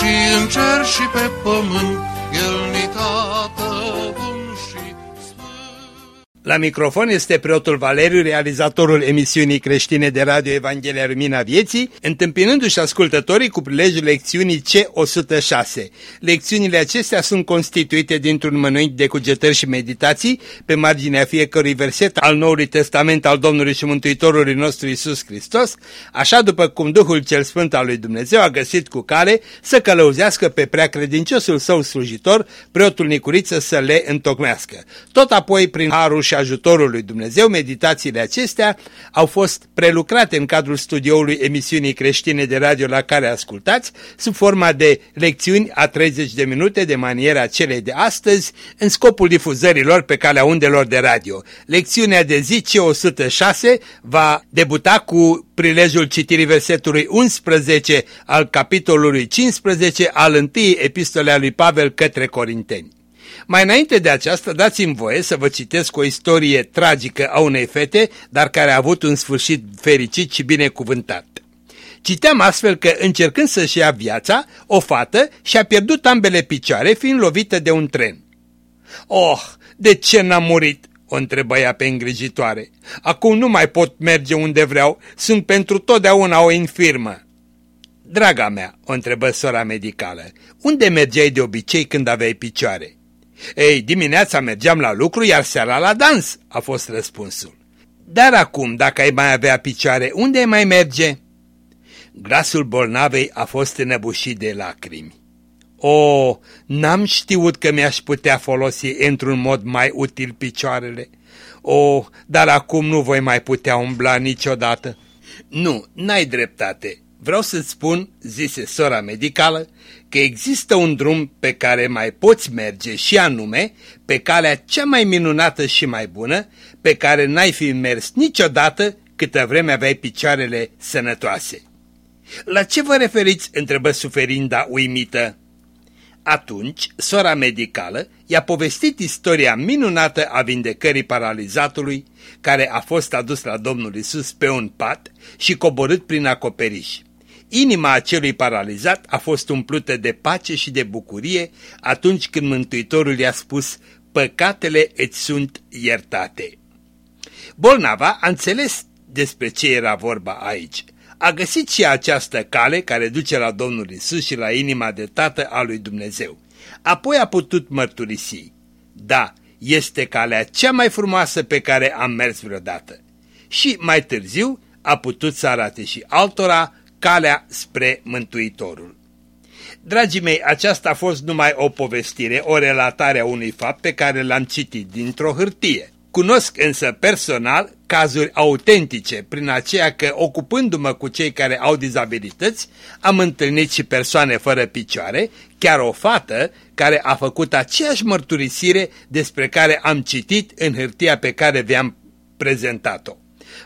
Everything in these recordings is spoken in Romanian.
și în cer și pe pământ, El ni tată la microfon este preotul Valeriu, realizatorul emisiunii creștine de radio Evanghelia Lumina Vieții, întâmpinându-și ascultătorii cu prilejul lecțiunii C106. Lecțiunile acestea sunt constituite dintr-un mănânc de cugetări și meditații pe marginea fiecărui verset al Noului Testament al Domnului și Mântuitorului nostru Isus Hristos, așa după cum Duhul cel Sfânt al lui Dumnezeu a găsit cu cale să călăuzească pe prea credinciosul său slujitor, preotul Nicuriță să le întocmească. Tot apoi, prin harul și ajutorul lui Dumnezeu, meditațiile acestea au fost prelucrate în cadrul studioului emisiunii creștine de radio la care ascultați, sub forma de lecțiuni a 30 de minute de maniera celei de astăzi, în scopul difuzărilor pe calea undelor de radio. Lecțiunea de zi C106 va debuta cu prilejul citirii versetului 11 al capitolului 15 al întâi epistole a lui Pavel către Corinteni. Mai înainte de aceasta, dați-mi voie să vă citesc o istorie tragică a unei fete, dar care a avut un sfârșit fericit și binecuvântat. Citeam astfel că, încercând să-și ia viața, o fată și-a pierdut ambele picioare fiind lovită de un tren. Oh, de ce n-am murit?" o întrebă ea pe îngrijitoare. Acum nu mai pot merge unde vreau, sunt pentru totdeauna o infirmă. Draga mea, o întrebă sora medicală, unde mergeai de obicei când aveai picioare? Ei, dimineața mergeam la lucru, iar seara la dans, a fost răspunsul. Dar acum, dacă ai mai avea picioare, unde ai mai merge? Glasul bolnavei a fost înăbușit de lacrimi. O, n-am știut că mi-aș putea folosi într-un mod mai util picioarele. O, dar acum nu voi mai putea umbla niciodată. Nu, n-ai dreptate. Vreau să-ți spun, zise sora medicală, că există un drum pe care mai poți merge și anume pe calea cea mai minunată și mai bună, pe care n-ai fi mers niciodată câtă vreme aveai picioarele sănătoase. La ce vă referiți? întrebă suferinda uimită. Atunci, sora medicală i-a povestit istoria minunată a vindecării paralizatului, care a fost adus la Domnul Isus pe un pat și coborât prin acoperiș. Inima acelui paralizat a fost umplută de pace și de bucurie atunci când Mântuitorul i-a spus, păcatele îți sunt iertate. Bolnava a înțeles despre ce era vorba aici. A găsit și această cale care duce la Domnul Isus și la inima de tată a lui Dumnezeu. Apoi a putut mărturisi. Da, este calea cea mai frumoasă pe care am mers vreodată. Și mai târziu a putut să arate și altora calea spre Mântuitorul. Dragii mei, aceasta a fost numai o povestire, o relatare a unui fapt pe care l-am citit dintr-o hârtie. Cunosc însă personal cazuri autentice, prin aceea că ocupându-mă cu cei care au dizabilități, am întâlnit și persoane fără picioare, chiar o fată care a făcut aceeași mărturisire despre care am citit în hârtia pe care vi-am prezentat-o.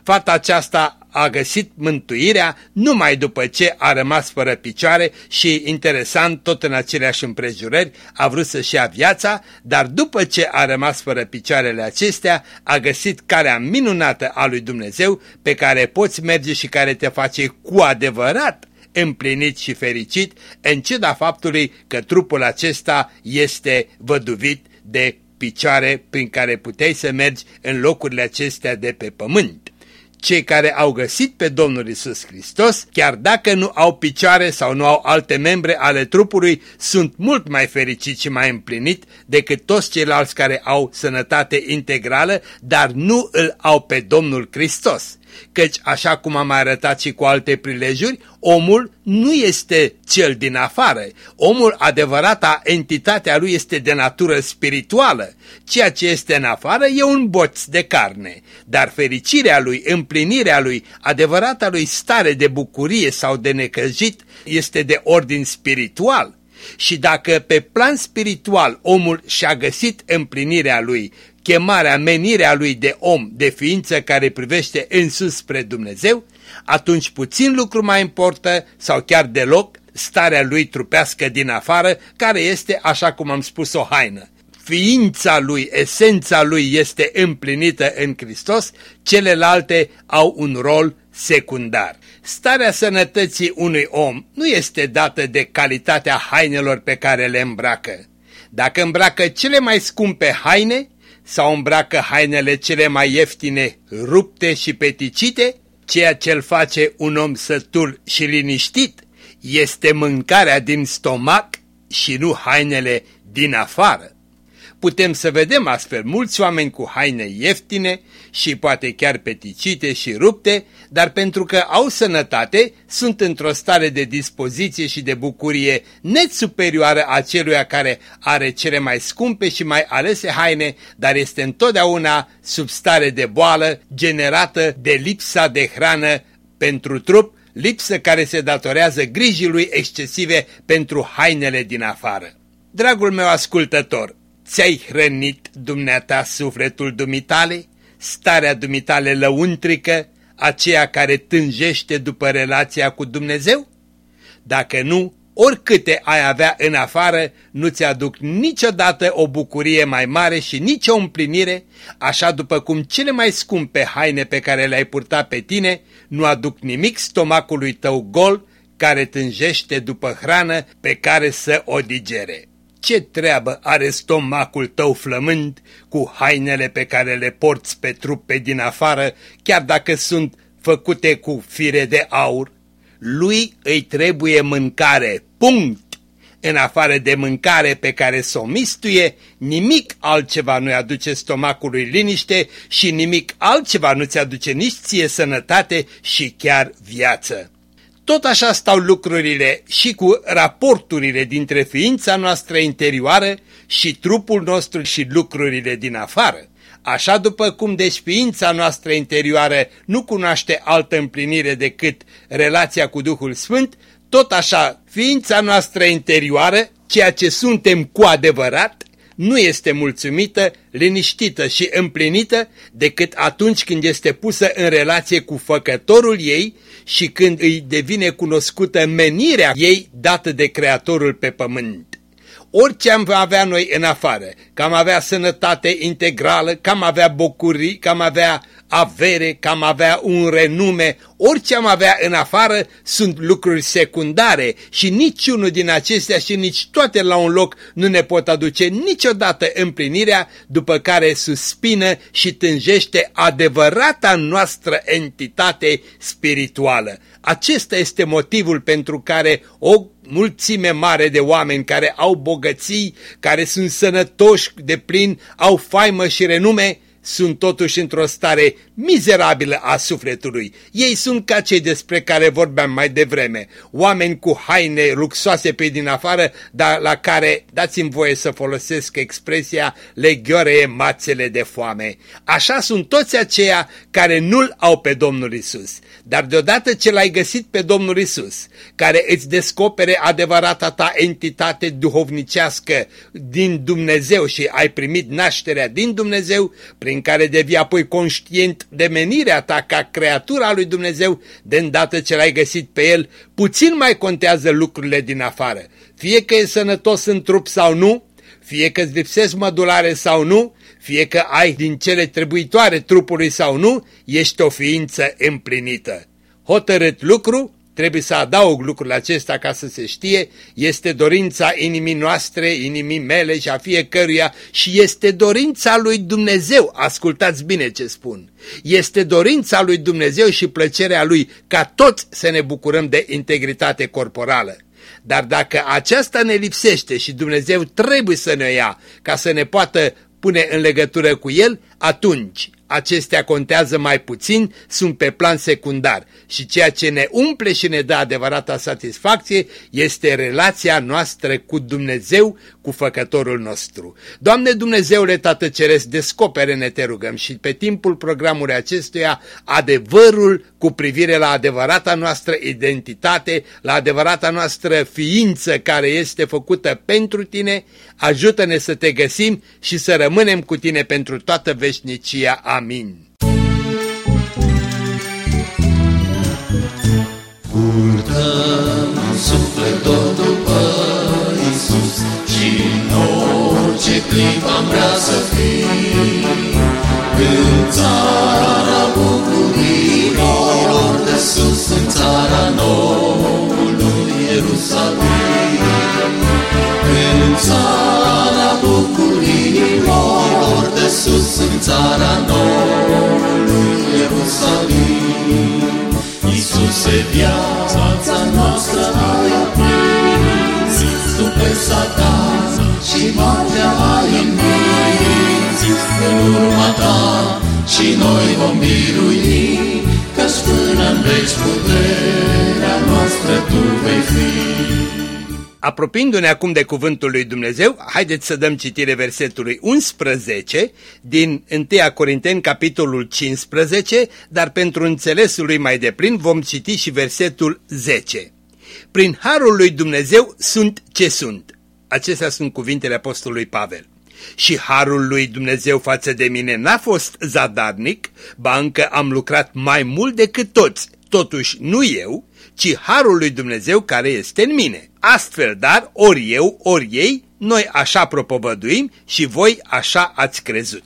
Fata aceasta a găsit mântuirea numai după ce a rămas fără picioare și, interesant, tot în aceleași împrejurări, a vrut să-și ia viața, dar după ce a rămas fără picioarele acestea, a găsit calea minunată a lui Dumnezeu pe care poți merge și care te face cu adevărat împlinit și fericit, în ciuda faptului că trupul acesta este văduvit de picioare prin care puteai să mergi în locurile acestea de pe pământ. Cei care au găsit pe Domnul Isus Hristos, chiar dacă nu au picioare sau nu au alte membre ale trupului, sunt mult mai fericiți și mai împlinit decât toți ceilalți care au sănătate integrală, dar nu îl au pe Domnul Hristos căci, așa cum am arătat și cu alte prilejuri, omul nu este cel din afară. Omul, adevărata entitatea lui este de natură spirituală. Ceea ce este în afară e un boț de carne, dar fericirea lui, împlinirea lui, adevărata lui stare de bucurie sau de necăjit este de ordin spiritual Și dacă pe plan spiritual omul și-a găsit împlinirea lui, chemarea, menirea lui de om, de ființă care privește în sus spre Dumnezeu, atunci puțin lucru mai importă sau chiar deloc starea lui trupească din afară, care este, așa cum am spus, o haină. Ființa lui, esența lui este împlinită în Hristos, celelalte au un rol secundar. Starea sănătății unui om nu este dată de calitatea hainelor pe care le îmbracă. Dacă îmbracă cele mai scumpe haine sau îmbracă hainele cele mai ieftine, rupte și peticite, ceea ce îl face un om sătul și liniștit este mâncarea din stomac și nu hainele din afară. Putem să vedem astfel mulți oameni cu haine ieftine și poate chiar peticite și rupte, dar pentru că au sănătate, sunt într-o stare de dispoziție și de bucurie net superioară a celuia care are cele mai scumpe și mai alese haine, dar este întotdeauna sub stare de boală generată de lipsa de hrană pentru trup, lipsă care se datorează grijii lui excesive pentru hainele din afară. Dragul meu ascultător, ți-ai hrănit dumneata sufletul dumitale, starea dumitale lăuntrică, aceea care tânjește după relația cu Dumnezeu? Dacă nu, oricâte ai avea în afară, nu ți aduc niciodată o bucurie mai mare și nici o împlinire, așa după cum cele mai scumpe haine pe care le-ai purtat pe tine nu aduc nimic stomacului tău gol, care tânjește după hrană pe care să o digere. Ce treabă are stomacul tău flămând cu hainele pe care le porți pe trup pe din afară, chiar dacă sunt făcute cu fire de aur? Lui îi trebuie mâncare, punct! În afară de mâncare pe care s-o mistuie, nimic altceva nu-i aduce stomacului liniște și nimic altceva nu-ți aduce nici ție sănătate și chiar viață. Tot așa stau lucrurile și cu raporturile dintre ființa noastră interioară și trupul nostru și lucrurile din afară. Așa după cum deci ființa noastră interioară nu cunoaște altă împlinire decât relația cu Duhul Sfânt, tot așa ființa noastră interioară, ceea ce suntem cu adevărat, nu este mulțumită, liniștită și împlinită decât atunci când este pusă în relație cu făcătorul ei și când îi devine cunoscută menirea ei dată de Creatorul pe pământ. Orice am avea noi în afară, că am avea sănătate integrală, că am avea bucurii, că am avea avere, că am avea un renume, orice am avea în afară sunt lucruri secundare și niciunul din acestea și nici toate la un loc nu ne pot aduce niciodată împlinirea după care suspină și tânjește adevărata noastră entitate spirituală. Acesta este motivul pentru care o mulțime mare de oameni care au bogății, care sunt sănătoși de plin, au faimă și renume, sunt totuși într-o stare mizerabilă a sufletului. Ei sunt ca cei despre care vorbeam mai devreme, oameni cu haine luxoase pe din afară, dar la care, dați-mi voie să folosesc expresia, le gheoree mațele de foame. Așa sunt toți aceia care nu-L au pe Domnul Isus. Dar deodată ce l-ai găsit pe Domnul Isus, care îți descopere adevărata ta entitate duhovnicească din Dumnezeu și ai primit nașterea din Dumnezeu, prin care devii apoi conștient de menirea ta ca creatura lui Dumnezeu, de îndată ce l-ai găsit pe el, puțin mai contează lucrurile din afară. Fie că e sănătos în trup sau nu, fie că îți lipsesc mădulare sau nu, fie că ai din cele trebuitoare trupului sau nu, ești o ființă împlinită. Hotărât lucru, trebuie să adaug lucrul acesta ca să se știe, este dorința inimii noastre, inimii mele și a fiecăruia și este dorința lui Dumnezeu, ascultați bine ce spun, este dorința lui Dumnezeu și plăcerea lui ca toți să ne bucurăm de integritate corporală. Dar dacă aceasta ne lipsește și Dumnezeu trebuie să ne ia ca să ne poată pune în legătură cu El, atunci acestea contează mai puțin, sunt pe plan secundar și ceea ce ne umple și ne dă adevărata satisfacție este relația noastră cu Dumnezeu, cu Făcătorul nostru. Doamne Dumnezeule Tată Ceresc, descopere-ne, te rugăm, și pe timpul programului acestuia adevărul cu privire la adevărata noastră identitate, la adevărata noastră ființă care este făcută pentru tine, ajută-ne să te găsim și să rămânem cu tine pentru toată veșnicia. Amin. Purtăm sufletul după Iisus și în orice clip am vrea să fim în țara bucuriilor de sus, în țara noului Ierusalim. În țara bucuriilor de sus, în țara noului Ierusalim. Iisuse, viața noastră ai aprins, Tu pe Satan și moartea ai învins. În urma Ta și noi vom birui, Căci până în veci puterea Apropiindu-ne acum de cuvântul lui Dumnezeu, haideți să dăm citire versetului 11 din 1 Corinteni, capitolul 15, dar pentru înțelesul lui mai deplin vom citi și versetul 10. Prin harul lui Dumnezeu sunt ce sunt. Acestea sunt cuvintele apostolului Pavel. Și harul lui Dumnezeu față de mine n-a fost zadarnic, ba încă am lucrat mai mult decât toți, totuși nu eu, ci harul lui Dumnezeu care este în mine. Astfel, dar, ori eu, ori ei, noi așa propovăduim și voi așa ați crezut.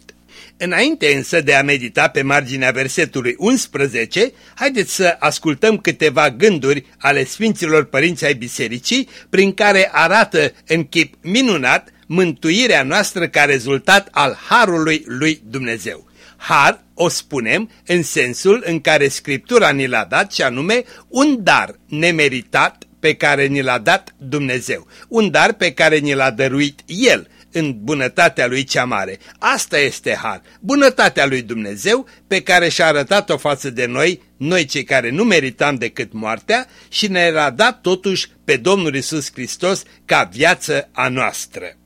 Înainte însă de a medita pe marginea versetului 11, haideți să ascultăm câteva gânduri ale Sfinților Părinți ai Bisericii, prin care arată în chip minunat mântuirea noastră ca rezultat al Harului lui Dumnezeu. Har o spunem în sensul în care Scriptura ni l-a dat și anume un dar nemeritat pe care ni l-a dat Dumnezeu. Un dar pe care ni l-a dăruit El în bunătatea Lui cea mare. Asta este har, bunătatea Lui Dumnezeu pe care și-a arătat-o față de noi, noi cei care nu meritam decât moartea și ne-a dat totuși pe Domnul Isus Hristos ca viață a noastră.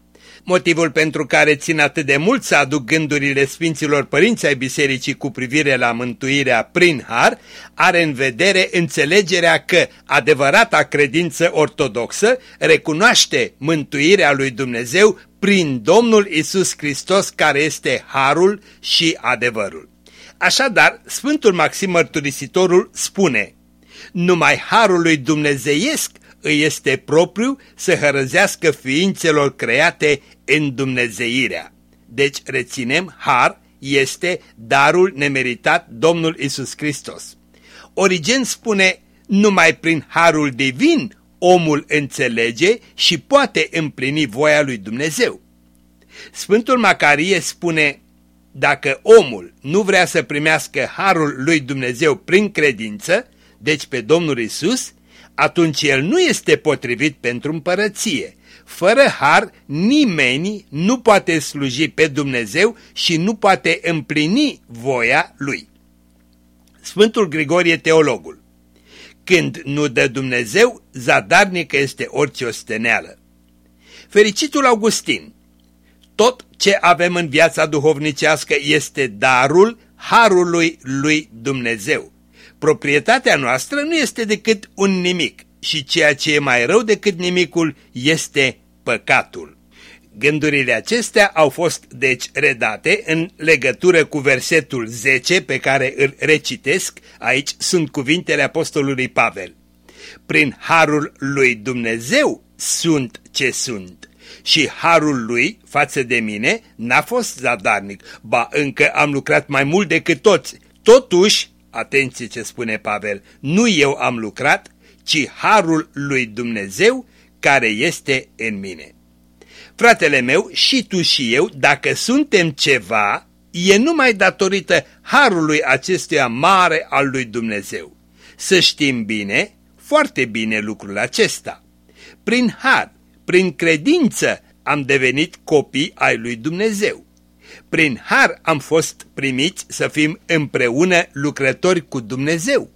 Motivul pentru care țin atât de mult să aduc gândurile Sfinților Părinți ai Bisericii cu privire la mântuirea prin har, are în vedere înțelegerea că adevărata credință ortodoxă recunoaște mântuirea lui Dumnezeu prin Domnul Isus Hristos care este harul și adevărul. Așadar, Sfântul Maxim Mărturisitorul spune, numai harul lui dumnezeiesc îi este propriu să hărăzească ființelor create în dumnezeirea. Deci reținem, har este darul nemeritat Domnul Isus Hristos. Origen spune, numai prin harul divin omul înțelege și poate împlini voia lui Dumnezeu. Sfântul Macarie spune, dacă omul nu vrea să primească harul lui Dumnezeu prin credință, deci pe Domnul Isus, atunci el nu este potrivit pentru împărăție. Fără har, nimeni nu poate sluji pe Dumnezeu și nu poate împlini voia lui. Sfântul Grigorie Teologul Când nu dă Dumnezeu, zadarnică este orice osteneală. Fericitul Augustin Tot ce avem în viața duhovnicească este darul harului lui Dumnezeu. Proprietatea noastră nu este decât un nimic și ceea ce e mai rău decât nimicul este păcatul. Gândurile acestea au fost deci redate în legătură cu versetul 10 pe care îl recitesc, aici sunt cuvintele apostolului Pavel. Prin harul lui Dumnezeu sunt ce sunt și harul lui față de mine n-a fost zadarnic, ba încă am lucrat mai mult decât toți. Totuși, atenție ce spune Pavel, nu eu am lucrat, ci harul lui Dumnezeu care este în mine. Fratele meu, și tu și eu, dacă suntem ceva, e numai datorită harului acestuia mare al lui Dumnezeu. Să știm bine, foarte bine lucrul acesta. Prin har, prin credință, am devenit copii ai lui Dumnezeu. Prin har am fost primiți să fim împreună lucrători cu Dumnezeu.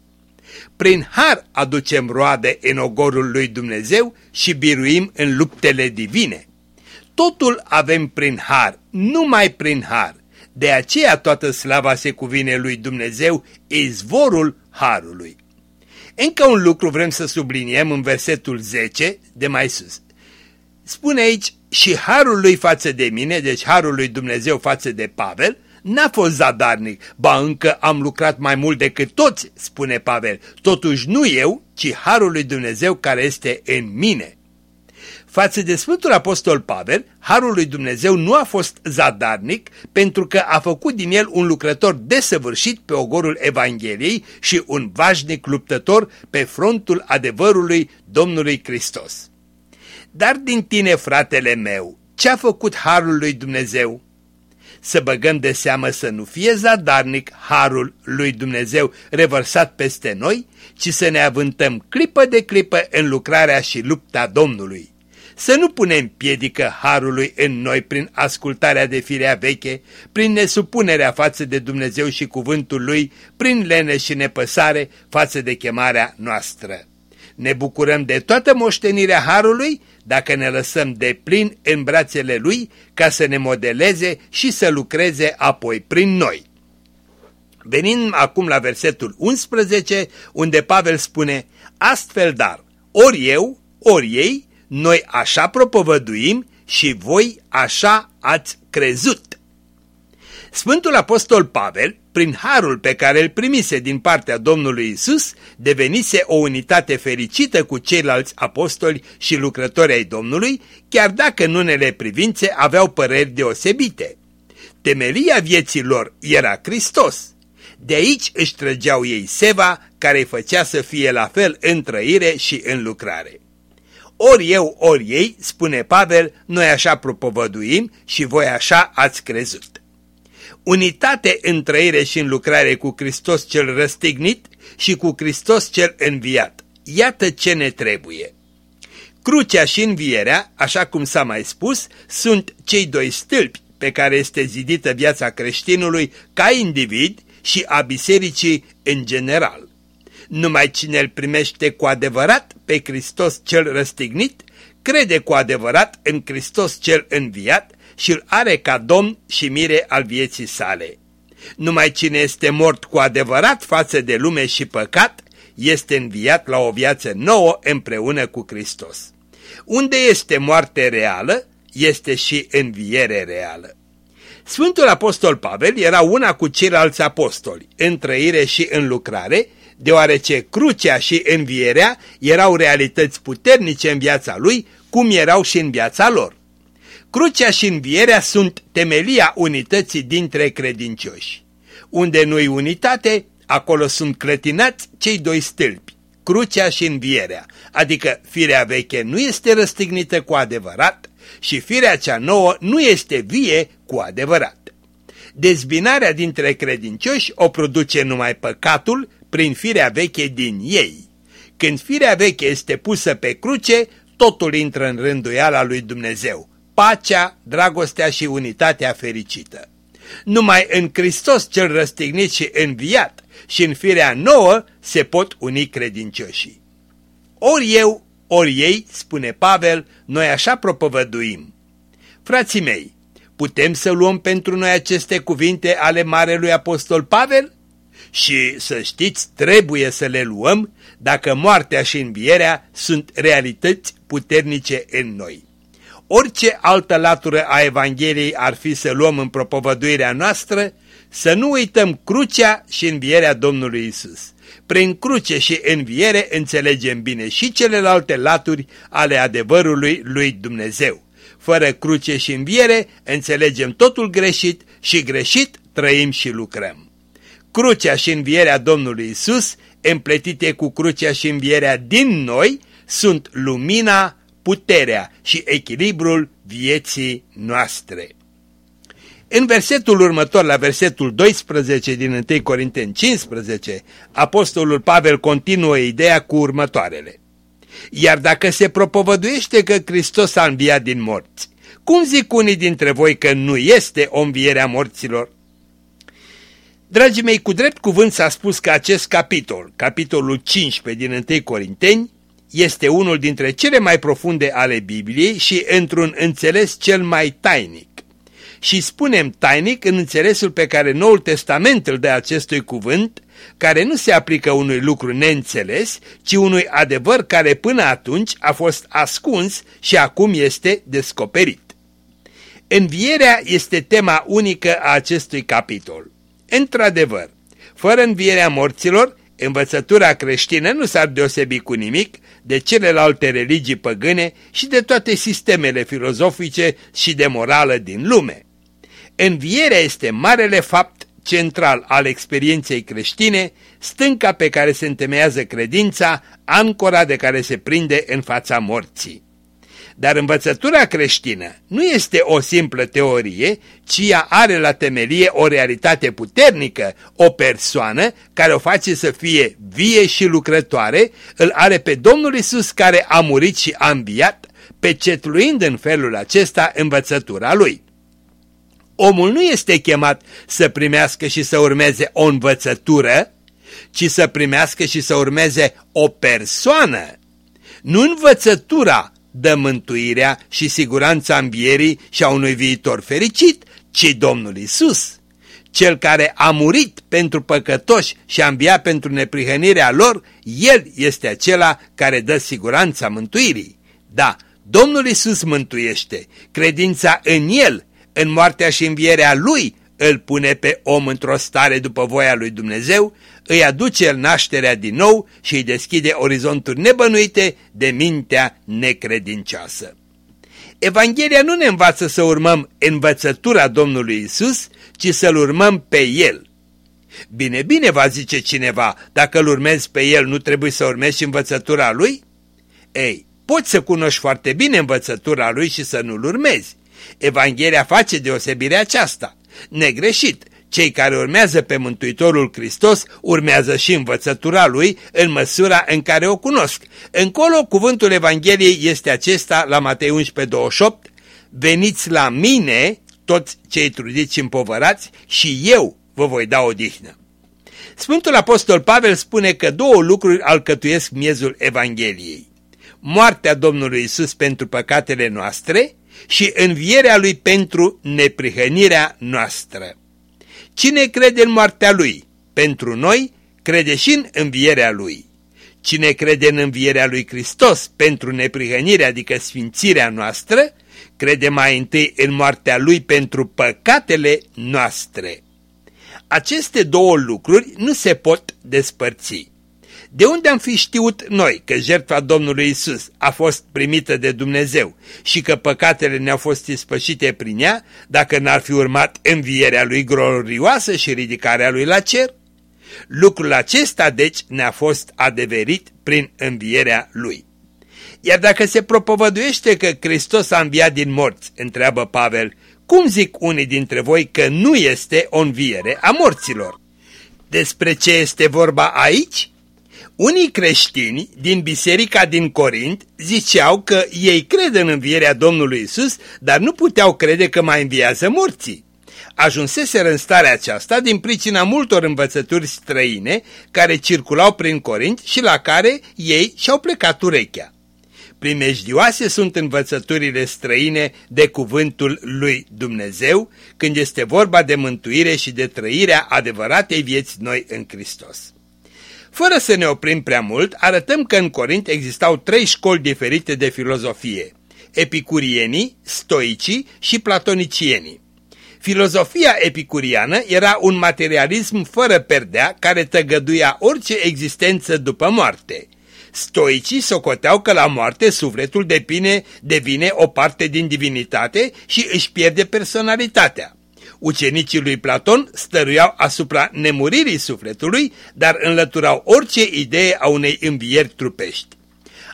Prin har aducem roade în ogorul lui Dumnezeu și biruim în luptele divine. Totul avem prin har, numai prin har. De aceea toată slava se cuvine lui Dumnezeu, izvorul harului. Încă un lucru vrem să subliniem în versetul 10 de mai sus. Spune aici, și harul lui față de mine, deci harul lui Dumnezeu față de Pavel, n-a fost zadarnic, ba încă am lucrat mai mult decât toți, spune Pavel, totuși nu eu, ci harul lui Dumnezeu care este în mine. Față de Sfântul Apostol Pavel, harul lui Dumnezeu nu a fost zadarnic pentru că a făcut din el un lucrător desăvârșit pe ogorul Evangheliei și un vașnic luptător pe frontul adevărului Domnului Hristos. Dar din tine, fratele meu, ce-a făcut harul lui Dumnezeu? Să băgăm de seamă să nu fie zadarnic harul lui Dumnezeu revărsat peste noi, ci să ne avântăm clipă de clipă în lucrarea și lupta Domnului. Să nu punem piedică harului în noi prin ascultarea de firea veche, prin nesupunerea față de Dumnezeu și cuvântul lui, prin lene și nepăsare față de chemarea noastră. Ne bucurăm de toată moștenirea harului dacă ne lăsăm de plin în brațele lui ca să ne modeleze și să lucreze apoi prin noi. Venim acum la versetul 11, unde Pavel spune, Astfel dar, ori eu, ori ei, noi așa propovăduim și voi așa ați crezut. Sfântul Apostol Pavel, prin harul pe care îl primise din partea Domnului Isus, devenise o unitate fericită cu ceilalți apostoli și lucrători ai Domnului, chiar dacă în unele privințe aveau păreri deosebite. Temelia vieții lor era Hristos. De aici își trăgeau ei seva care îi făcea să fie la fel în trăire și în lucrare. Ori eu, ori ei, spune Pavel, noi așa propovăduim și voi așa ați crezut. Unitate în trăire și în lucrare cu Hristos cel răstignit și cu Hristos cel înviat. Iată ce ne trebuie. Crucea și învierea, așa cum s-a mai spus, sunt cei doi stâlpi pe care este zidită viața creștinului ca individ și a bisericii în general. Numai cine îl primește cu adevărat pe Hristos cel răstignit, crede cu adevărat în Hristos cel înviat și îl are ca domn și mire al vieții sale. Numai cine este mort cu adevărat față de lume și păcat, este înviat la o viață nouă împreună cu Hristos. Unde este moarte reală, este și înviere reală. Sfântul Apostol Pavel era una cu ceilalți apostoli, în trăire și în lucrare, deoarece crucea și învierea erau realități puternice în viața lui, cum erau și în viața lor. Crucea și învierea sunt temelia unității dintre credincioși. Unde nu-i unitate, acolo sunt clătinați cei doi stâlpi, crucea și învierea, adică firea veche nu este răstignită cu adevărat și firea cea nouă nu este vie cu adevărat. Dezbinarea dintre credincioși o produce numai păcatul prin firea veche din ei. Când firea veche este pusă pe cruce, totul intră în rânduiala lui Dumnezeu pacea, dragostea și unitatea fericită. Numai în Hristos cel răstignit și înviat și în firea nouă se pot uni credincioșii. Ori eu, ori ei, spune Pavel, noi așa propovăduim. Frații mei, putem să luăm pentru noi aceste cuvinte ale Marelui Apostol Pavel? Și să știți, trebuie să le luăm dacă moartea și învierea sunt realități puternice în noi. Orice altă latură a Evangheliei ar fi să luăm în propovăduirea noastră, să nu uităm crucea și învierea Domnului Isus. Prin cruce și înviere înțelegem bine și celelalte laturi ale adevărului lui Dumnezeu. Fără cruce și înviere înțelegem totul greșit și greșit trăim și lucrăm. Crucea și învierea Domnului Isus, împletite cu crucea și învierea din noi, sunt lumina puterea și echilibrul vieții noastre. În versetul următor, la versetul 12 din 1 Corinteni 15, apostolul Pavel continuă ideea cu următoarele. Iar dacă se propovăduiește că Hristos a înviat din morți, Cum zic unii dintre voi că nu este o înviere a morților? Dragii mei, cu drept cuvânt s-a spus că acest capitol, capitolul 15 din 1 Corinteni, este unul dintre cele mai profunde ale Bibliei și într-un înțeles cel mai tainic. Și spunem tainic în înțelesul pe care Noul Testament îl dă acestui cuvânt, care nu se aplică unui lucru neînțeles, ci unui adevăr care până atunci a fost ascuns și acum este descoperit. Învierea este tema unică a acestui capitol. Într-adevăr, fără învierea morților, învățătura creștină nu s-ar deosebi cu nimic de celelalte religii păgâne și de toate sistemele filozofice și de morală din lume. Învierea este marele fapt central al experienței creștine, stânca pe care se întemeiază credința, ancora de care se prinde în fața morții. Dar învățătura creștină nu este o simplă teorie, ci ea are la temelie o realitate puternică, o persoană care o face să fie vie și lucrătoare, îl are pe Domnul Isus care a murit și a înviat, pecetluind în felul acesta învățătura lui. Omul nu este chemat să primească și să urmeze o învățătură, ci să primească și să urmeze o persoană. Nu învățătura dă mântuirea și siguranța învierii și a unui viitor fericit, ci Domnul Isus. Cel care a murit pentru păcătoși și a înviat pentru neprihănirea lor, El este acela care dă siguranța mântuirii. Da, Domnul Isus mântuiește. Credința în El, în moartea și învierea Lui, îl pune pe om într-o stare după voia lui Dumnezeu, îi aduce el nașterea din nou și îi deschide orizonturi nebănuite de mintea necredincioasă. Evanghelia nu ne învață să urmăm învățătura Domnului Isus, ci să-L urmăm pe El. Bine, bine va zice cineva, dacă îl urmezi pe El, nu trebuie să urmezi și învățătura Lui? Ei, poți să cunoști foarte bine învățătura Lui și să nu-L urmezi. Evanghelia face deosebirea aceasta. Negreșit, cei care urmează pe Mântuitorul Hristos urmează și învățătura Lui în măsura în care o cunosc. Încolo, cuvântul Evangheliei este acesta la Matei 11, 28, Veniți la mine, toți cei trudiți și împovărați, și eu vă voi da odihnă. Sfântul Apostol Pavel spune că două lucruri alcătuiesc miezul Evangheliei. Moartea Domnului Isus pentru păcatele noastre și învierea Lui pentru neprihănirea noastră. Cine crede în moartea lui pentru noi, crede și în învierea lui. Cine crede în învierea lui Hristos pentru neprihănirea, adică sfințirea noastră, crede mai întâi în moartea lui pentru păcatele noastre. Aceste două lucruri nu se pot despărți. De unde am fi știut noi că jertfa Domnului Isus a fost primită de Dumnezeu și că păcatele ne-au fost ispășite prin ea, dacă n-ar fi urmat învierea lui glorioasă și ridicarea lui la cer? Lucrul acesta, deci, ne-a fost adeverit prin învierea lui. Iar dacă se propovăduiește că Hristos a înviat din morți, întreabă Pavel, cum zic unii dintre voi că nu este o înviere a morților? Despre ce este vorba aici? Unii creștini din biserica din Corint ziceau că ei cred în învierea Domnului Isus, dar nu puteau crede că mai înviază morții. Ajunseseră în starea aceasta din pricina multor învățături străine care circulau prin Corint și la care ei și-au plecat urechea. Primejdioase sunt învățăturile străine de cuvântul lui Dumnezeu când este vorba de mântuire și de trăirea adevăratei vieți noi în Hristos. Fără să ne oprim prea mult, arătăm că în Corint existau trei școli diferite de filozofie, epicurienii, stoicii și platonicienii. Filozofia epicuriană era un materialism fără perdea care tăgăduia orice existență după moarte. Stoicii socoteau că la moarte sufletul depine, devine o parte din divinitate și își pierde personalitatea. Ucenicii lui Platon stăruiau asupra nemuririi sufletului, dar înlăturau orice idee a unei învieri trupești.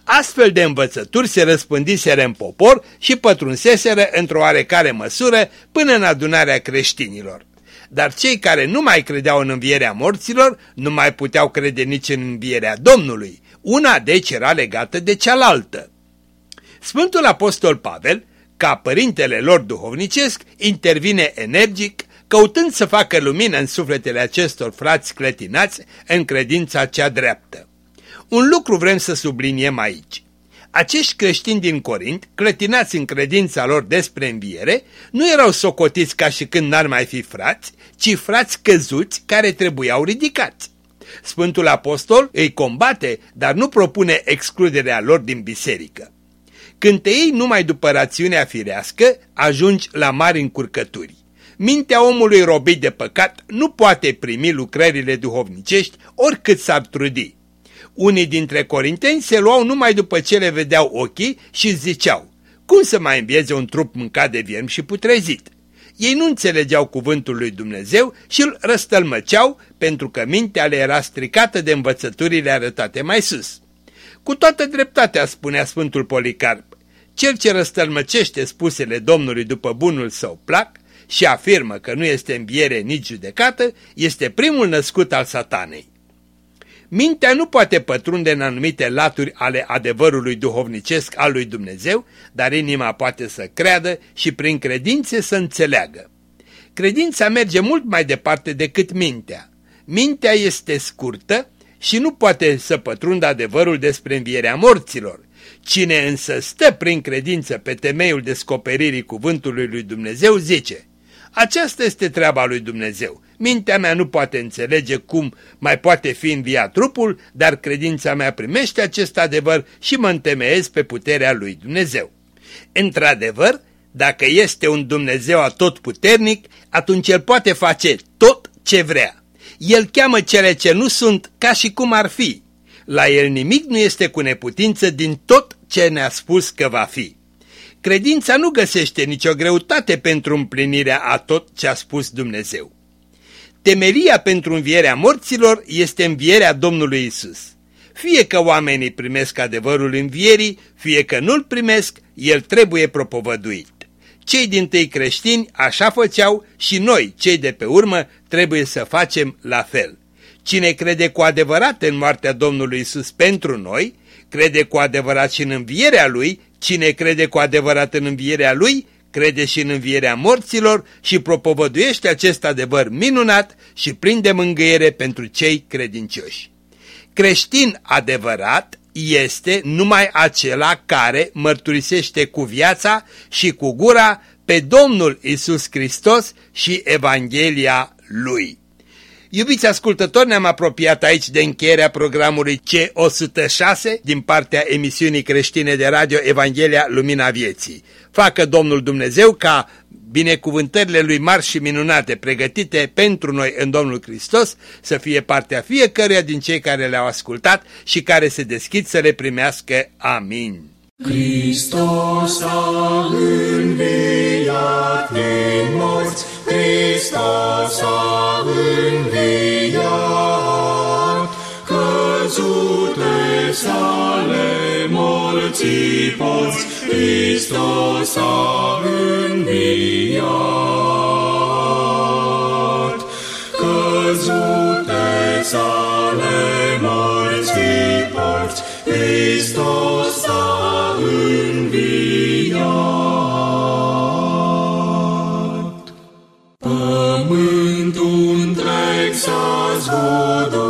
Astfel de învățături se răspândiseră în popor și pătrunseseră într-o oarecare măsură până în adunarea creștinilor. Dar cei care nu mai credeau în învierea morților nu mai puteau crede nici în învierea Domnului. Una deci era legată de cealaltă. Sfântul Apostol Pavel ca părintele lor duhovnicesc, intervine energic, căutând să facă lumină în sufletele acestor frați clătinați în credința cea dreaptă. Un lucru vrem să subliniem aici. Acești creștini din Corint, clătinați în credința lor despre înviere, nu erau socotiți ca și când n-ar mai fi frați, ci frați căzuți care trebuiau ridicați. Sfântul Apostol îi combate, dar nu propune excluderea lor din biserică. Când te iei numai după rațiunea firească, ajungi la mari încurcături. Mintea omului robit de păcat nu poate primi lucrările duhovnicești oricât s-ar trudi. Unii dintre corinteni se luau numai după ce le vedeau ochii și ziceau, cum să mai învieze un trup mâncat de vierm și putrezit? Ei nu înțelegeau cuvântul lui Dumnezeu și îl răstălmăceau pentru că mintea le era stricată de învățăturile arătate mai sus. Cu toată dreptatea, spunea Sfântul Policarp, cel ce răstălmăcește spusele Domnului după bunul său plac și afirmă că nu este înviere nici judecată, este primul născut al satanei. Mintea nu poate pătrunde în anumite laturi ale adevărului duhovnicesc al lui Dumnezeu, dar inima poate să creadă și prin credințe să înțeleagă. Credința merge mult mai departe decât mintea. Mintea este scurtă și nu poate să pătrundă adevărul despre învierea morților. Cine însă stă prin credință pe temeiul descoperirii cuvântului lui Dumnezeu zice, aceasta este treaba lui Dumnezeu. Mintea mea nu poate înțelege cum mai poate fi înviat trupul, dar credința mea primește acest adevăr și mă întemeiez pe puterea lui Dumnezeu. Într-adevăr, dacă este un Dumnezeu atotputernic, atunci El poate face tot ce vrea. El cheamă cele ce nu sunt ca și cum ar fi. La El nimic nu este cu neputință din tot ce ne-a spus că va fi. Credința nu găsește nicio greutate pentru împlinirea a tot ce a spus Dumnezeu. Temelia pentru învierea morților este învierea Domnului Isus. Fie că oamenii primesc adevărul învierii, fie că nu-l primesc, el trebuie propovăduit. Cei din tâi creștini așa făceau și noi, cei de pe urmă, trebuie să facem la fel. Cine crede cu adevărat în moartea Domnului Isus pentru noi, crede cu adevărat și în învierea Lui, cine crede cu adevărat în învierea Lui, crede și în învierea morților și propovăduiește acest adevăr minunat și prinde mângâiere pentru cei credincioși. Creștin adevărat este numai acela care mărturisește cu viața și cu gura pe Domnul Isus Hristos și Evanghelia Lui. Iubiți ascultători, ne-am apropiat aici de încheierea programului C106 din partea emisiunii creștine de radio Evanghelia Lumina Vieții. Facă Domnul Dumnezeu ca binecuvântările lui mari și minunate pregătite pentru noi în Domnul Hristos să fie partea fiecăruia din cei care le-au ascultat și care se deschid să le primească. Amin. Hristos a înviat din morți, Hristos a înviat, căzute sale morții porți, Hristos a înviat. Căzute sale morții porți, Hristos întreg s-a